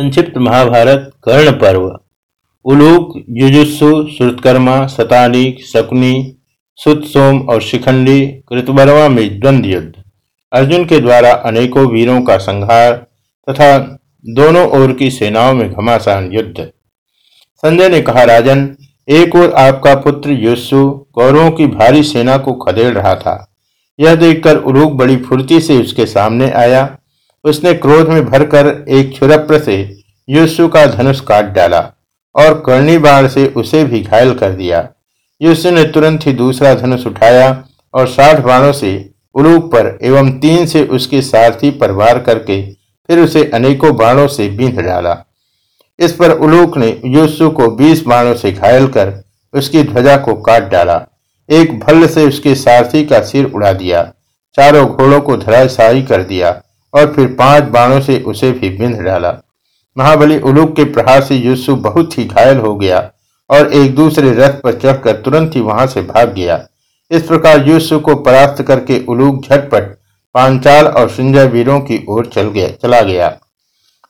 संक्षिप्त महाभारत कर्ण पर्व। उलूक युजुस्सु श्रुतकर्मा सतानिक शकुनी सुतसोम और शिखंडी कृतवर्मा में द्वंद्व युद्ध अर्जुन के द्वारा अनेकों वीरों का संहार तथा दोनों ओर की सेनाओं में घमासान युद्ध। संजय ने कहा, राजन, एक ओर आपका पुत्र युस्सु कौरवों की भारी सेना को खदेड़ रहा था। यह देखकर उलूक बड़ी फुर्ती से उसके सामने आया उसने क्रोध में भरकर एक छुरप्र से युसु का धनुष काट डाला और कर्णी बाण से उसे भी घायल कर दिया। युसु ने तुरंत ही दूसरा धनुष उठाया और साठ बाणों से उलूक पर एवं तीन से उसके सारथी पर वार करके फिर उसे अनेकों बाणों से बींध डाला। इस पर उलूक ने युसु को बीस बाणों से घायल कर उसकी ध्वजा को काट डाला। एक भल्ल से उसके सारथी का सिर उड़ा दिया। चारों घोड़ों को धराशाही कर दिया। और फिर पाँच बाणों से उसे भी बिंध डाला। महाबली उलूक के प्रहार से युसु बहुत ही घायल हो गया और एक दूसरे रथ पर चढ़कर तुरंत ही वहाँ से भाग गया। इस प्रकार युसु को परास्त करके उलूक झटपट पांचाल और संजय वीरों की ओर चल गया, चला गया।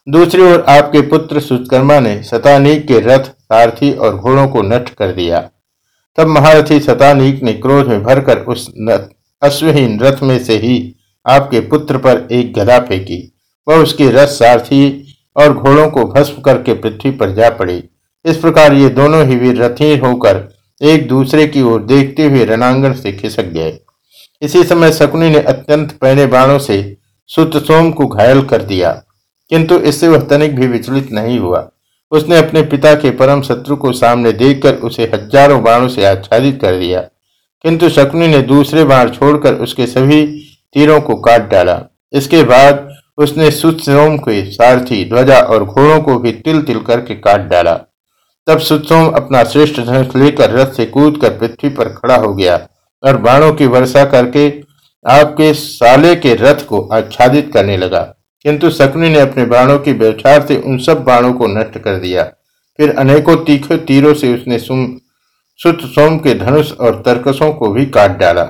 दूसरी ओर आपके पुत्र सुत्कर्मा ने सतानीक के रथ, सारथी और घोड़ों को नष्ट कर दिया। तब महारथी सतानीक ने क्रोध में भरकर उस अश्वहीन रथ में से ही आपके पुत्र पर एक गदा फेंकी। वह उसके रस सारथी और घोड़ों को भस्म करके पृथ्वी पर जा पड़े। इस प्रकार ये दोनों ही वीर रथी होकर एक दूसरे की ओर देखते हुए रणांगण से खिसक गए। इसी समय शकुनी ने अत्यंत पहने बाणों से सुतसोम को घायल कर दिया, किंतु इससे वह तनिक भी विचलित नहीं हुआ। उसने अपने पिता के परम शत्रु को सामने देखकर उसे हज़ारों बाणों से आच्छादित कर दिया, किंतु शकुनी ने दूसरे बाण छोड़कर उसके सभी तीरों को काट डाला। इसके बाद उसने सुत्सोम के सारथी ध्वजा और घोड़ों को भी तिल तिल करके काट डाला। तब सुत्सोम अपना श्रेष्ठ धनुष लेकर रथ से कूद कर पृथ्वी पर खड़ा हो गया और बाणों की वर्षा करके आपके साले के रथ को आच्छादित करने लगा। किंतु शकुनी ने अपने बाणों की व्यवचार से उन सब बाणों को नष्ट कर दिया। फिर अनेकों तीखे तीरों से उसने सुत सोम के धनुष और तर्कसों को भी काट डाला।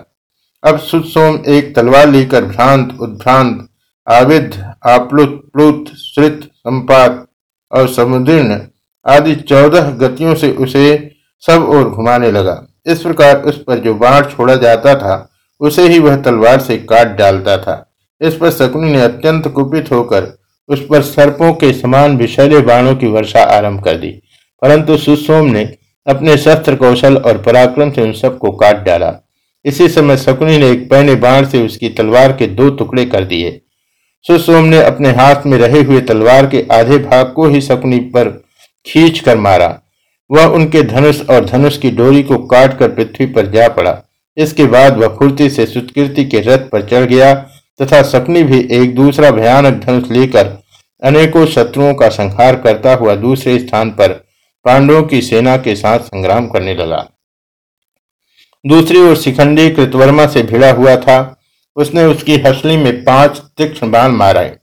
अब सुसोम एक तलवार लेकर भ्रांत, उद्भ्रांत आविद आप्लुत, प्लुत, श्रित, संपात और समुदीर्ण आदि चौदह गतियों से उसे सब ओर घुमाने लगा। इस प्रकार उस पर जो बाढ़ छोड़ा जाता था, उसे ही वह तलवार से काट डालता था। इस पर शकुनी ने अत्यंत कुपित होकर उस पर सर्पों के समान विषैले बाणों की वर्षा आरंभ कर दी। परंतु सुसोम ने अपने शस्त्र कौशल और पराक्रम से उन सबको काट डाला। इसी समय शकुनी ने एक पहने बाण से उसकी तलवार के दो टुकड़े कर दिए। सुसोम ने अपने हाथ में रहे हुए तलवार के आधे भाग को ही शकुनी पर खींच कर मारा। वह उनके धनुष और धनुष की डोरी को काट कर पृथ्वी पर जा पड़ा। इसके बाद वह फुर्ती से सुत्कृति के रथ पर चढ़ गया तथा शकुनी भी एक दूसरा भयानक धनुष लेकर अनेकों शत्रुओं का संहार करता हुआ दूसरे स्थान पर पांडवों की सेना के साथ संग्राम करने लगा। दूसरी ओर शिखंडी कृतवर्मा से भिड़ा हुआ था। उसने उसकी हसली में पाँच तीक्ष्ण बाण मारे।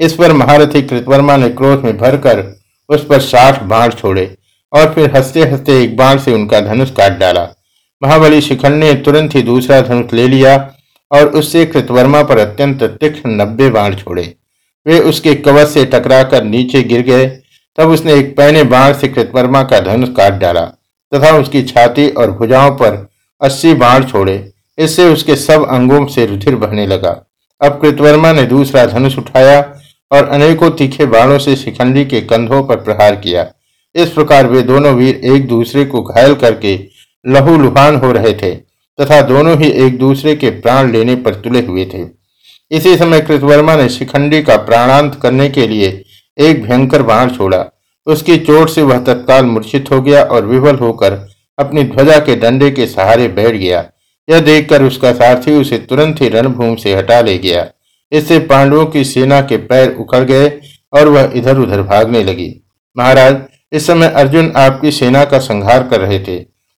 इस पर महारथी कृतवर्मा ने क्रोध में भरकर उस पर साठ बाण छोड़े और फिर हँसते हँसते एक बाण से उनका धनुष काट डाला। महाबली शिखंड ने तुरंत ही दूसरा धनुष ले लिया और उससे कृतवर्मा पर अत्यंत तीक्ष्ण नब्बे बाण छोड़े। वे उसके कवच से टकराकर नीचे गिर गए। तब उसने एक पहने बाण से कृतवर्मा का धनुष काट डाला तथा उसकी छाती और भुजाओं पर अस्सी बाण छोड़े। इससे उसके सब अंगों से रुधिर बहने लगा। अब कृतवर्मा ने दूसरा धनुष उठाया और अनेकों तीखे बाणों से शिखंडी के कंधों पर प्रहार किया। इस प्रकार वे दोनों वीर एक दूसरे को घायल करके लहू लुहान हो रहे थे तथा दोनों ही एक दूसरे के प्राण लेने पर तुले हुए थे। इसी समय कृतवर्मा ने शिखंडी का प्राणांत करने के लिए एक भयंकर बाण छोड़ा। उसकी चोट से वह तत्काल मूर्छित हो गया और विवल होकर अपनी ध्वजा के डंडे के सहारे बैठ गया। यह देखकर उसका सारथी उसे तुरंत ही रणभूमि से हटा ले गया। इससे पांडवों की सेना के पैर उखड़ गए और वह इधर उधर भागने लगी। महाराज, इस समय अर्जुन आपकी सेना का संहार कर रहे थे।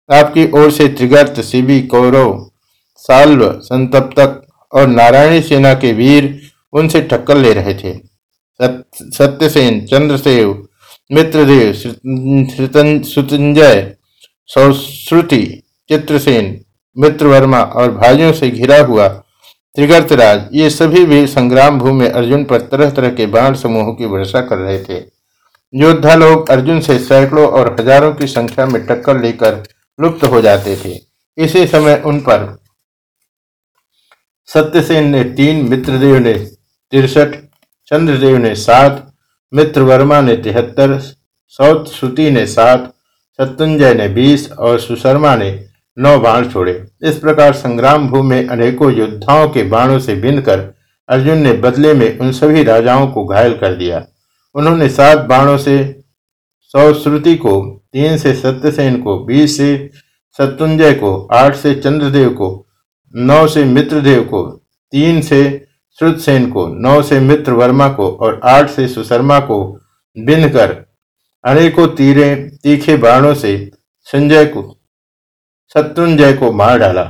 आपकी ओर से त्रिगर्त शिवी कौरव, साल्व, संतप्तक और नारायणी सेना के वीर उनसे टक्कर ले रहे थे। सत्यसेन, चंद्रसेव, मित्रदेव सुतंजय सौश्रुति चित्रसेन, मित्रवर्मा और भाइयों से घिरा हुआ त्रिगर्तराज, ये सभी भी संग्राम भूमि में अर्जुन पर तरह तरह के बाण समूहों की वर्षा कर रहे थे। योद्धा लोग अर्जुन से सैकड़ों और हज़ारों की संख्या में टक्कर लेकर लुप्त हो जाते थे। इसी समय उन पर सत्यसेन ने तीन, मित्रदेव ने तिरसठ, चंद्रदेव ने सात मित्र वर्मा ने तिहत्तर, सौत श्रुति ने सात शत्रुंजय ने बीस और सुशर्मा ने नौ बाण छोड़े। इस प्रकार संग्राम भूमि में अनेकों योद्धाओं के बाणों से बिनकर अर्जुन ने बदले में उन सभी राजाओं को घायल कर दिया। उन्होंने सात बाणों से सौ श्रुति को, तीन से सत्यसेन को, बीस से शत्रुंजय को, आठ से चंद्रदेव को, नौ से मित्रदेव को, तीन से श्रुतसेन को, नौ से मित्र वर्मा को और आठ से सुशर्मा को बिन कर अनेकों तीरे, तीखे बाणों से संजय को, शत्रुंजय को मार डाला।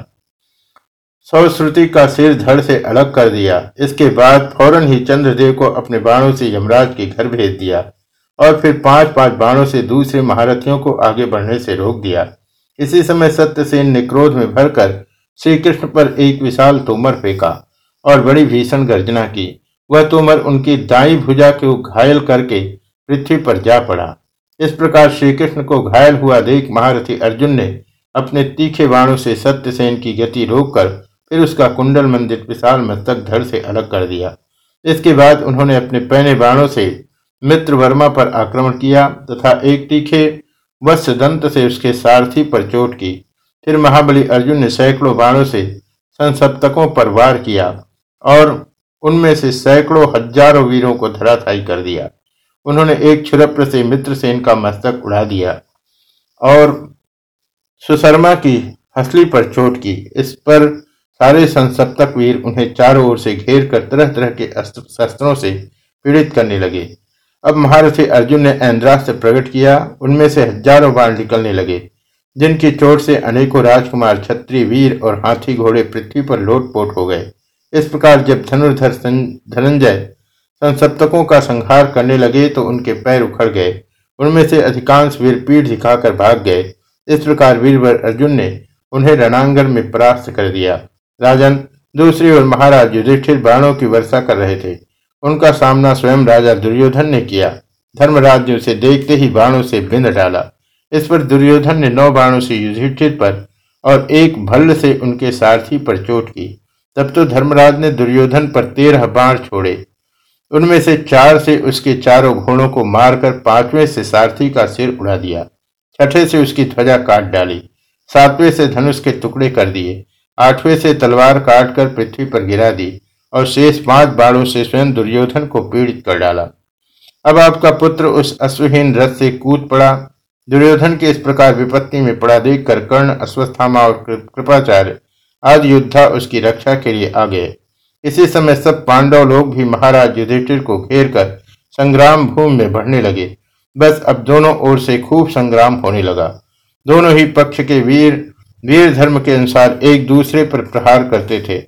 सौश्रुति का सिर धड़ से अलग कर दिया। इसके बाद फ़ौरन ही चंद्रदेव को अपने बाणों से यमराज के घर भेज दिया और फिर पाँच पाँच बाणों से दूसरे महारथियों को आगे बढ़ने से रोक दिया। इसी समय सत्यसेन ने क्रोध में भरकर श्री कृष्ण पर एक विशाल तोमर फेंका और बड़ी भीषण गर्जना की। वह तोमर उनकी दाई भुजा को घायल करके पृथ्वी पर जा पड़ा। इस प्रकार श्री कृष्ण को घायल हुआ देख महारथी अर्जुन ने अपने तीखे बाणों से सत्यसेन की गति रोककर फिर उसका कुंडल मंदिर विशाल मस्तक धड़ से अलग कर दिया। इसके बाद उन्होंने अपने पहने बाणों से मित्र वर्मा पर आक्रमण किया तथा एक तीखे वत्स दंत से उसके सारथी पर चोट की। फिर महाबली अर्जुन ने सैकड़ों बाणों से संसप्तकों पर वार किया और उनमें से सैकड़ों हज़ारों वीरों को धराशायी कर दिया। उन्होंने एक छुरप्र से मित्रसेन का मस्तक उड़ा दिया और सुशर्मा की हंसली पर चोट की। इस पर सारे संसप्तक वीर उन्हें चारों ओर से घेर कर तरह तरह के शस्त्रों से पीड़ित करने लगे। अब महारथी अर्जुन ने ऐन्द्रास्त्र प्रकट किया, उनमें से हज़ारों बाण निकलने लगे, जिनकी चोट से अनेकों राजकुमार छत्री वीर और हाथी घोड़े पृथ्वी पर लोटपोट हो गए। इस प्रकार जब धनुर्धर धनंजय संसप्तकों का संहार करने लगे तो उनके पैर उखड़ गए। उनमें से अधिकांश वीर पीठ दिखाकर भाग गए। इस प्रकार वीरवर अर्जुन ने उन्हें रणांगण में परास्त कर दिया। राजन, दूसरी ओर महाराज युधिष्ठिर बाणों की वर्षा कर रहे थे। उनका सामना स्वयं राजा दुर्योधन ने किया। धर्मराज ने उसे देखते ही बाणों से बिंद डाला। इस पर दुर्योधन ने नौ बाणों से युधिष्ठिर पर और एक भल्ल से उनके सारथी पर चोट की। तब तो धर्मराज ने दुर्योधन पर तेरह बाण छोड़े। उनमें से चार से उसके चारों घोड़ों को मारकर पाँचवें से सारथी का सिर उड़ा दिया। छठे से उसकी ध्वजा काट डाली। सातवें से धनुष के टुकड़े कर दिए। आठवें से तलवार काट कर पृथ्वी पर गिरा दी और शेष पाँच बाणों से स्वयं दुर्योधन को पीड़ित कर डाला। अब आपका पुत्र उस अश्वहीन रथ से कूद पड़ा। दुर्योधन के इस प्रकार विपत्ति में पड़ा देखकर कर्ण, अश्वस्थामा और कृपाचार्य आदि योद्धा उसकी रक्षा के लिए आ गए। इसी समय सब पांडव लोग भी महाराज युधिष्ठिर को घेर कर संग्राम भूमि में बढ़ने लगे। बस अब दोनों ओर से खूब संग्राम होने लगा। दोनों ही पक्ष के वीर वीर धर्म के अनुसार एक दूसरे पर प्रहार करते थे।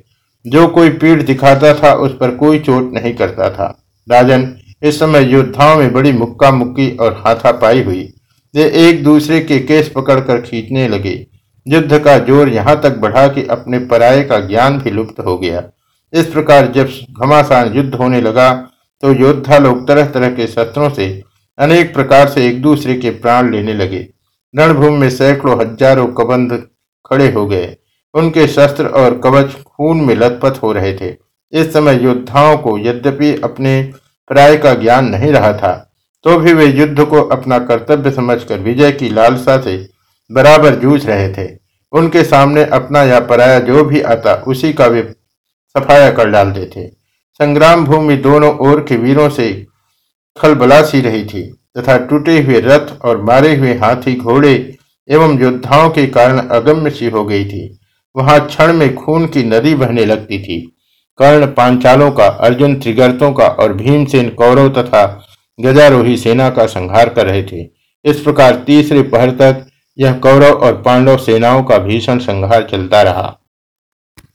जो कोई पीठ दिखाता था, उस पर कोई चोट नहीं करता था। राजन, इस समय योद्धाओं में बड़ी मुक्का मुक्की और हाथापाई हुई। वे एक दूसरे के केस पकड़कर खींचने लगे। युद्ध का ज़ोर यहाँ तक बढ़ा कि अपने पराये का ज्ञान भी लुप्त हो गया। इस प्रकार जब घमासान युद्ध होने लगा तो योद्धा लोग तरह तरह के शस्त्रों से अनेक प्रकार से एक दूसरे के प्राण लेने लगे। रणभूमि में सैकड़ों हज़ारों कबंध खड़े हो गए। उनके शस्त्र और कवच खून में लथपथ हो रहे थे। इस समय योद्धाओं को यद्यपि अपने प्राय का ज्ञान नहीं रहा था तो भी वे युद्ध को अपना कर्तव्य समझकर विजय की लालसा से बराबर जूझ रहे थे। उनके सामने अपना या पराया जो भी आता, उसी का वे सफाया कर डालते थे संग्राम भूमि दोनों ओर के वीरों से खलबला सी रही थी, तथा टूटे हुए रथ और मारे हुए हाथी, घोड़े एवं योद्धाओं के कारण अगम्य सी हो गई थी। वहाँ क्षण में खून की नदी बहने लगती थी। कर्ण पांचालों का, अर्जुन त्रिगर्तों का और भीमसेन कौरव तथा गजारोही सेना का संहार कर रहे थे। इस प्रकार तीसरे पहर तक यह कौरव और पांडव सेनाओं का भीषण संहार चलता रहा।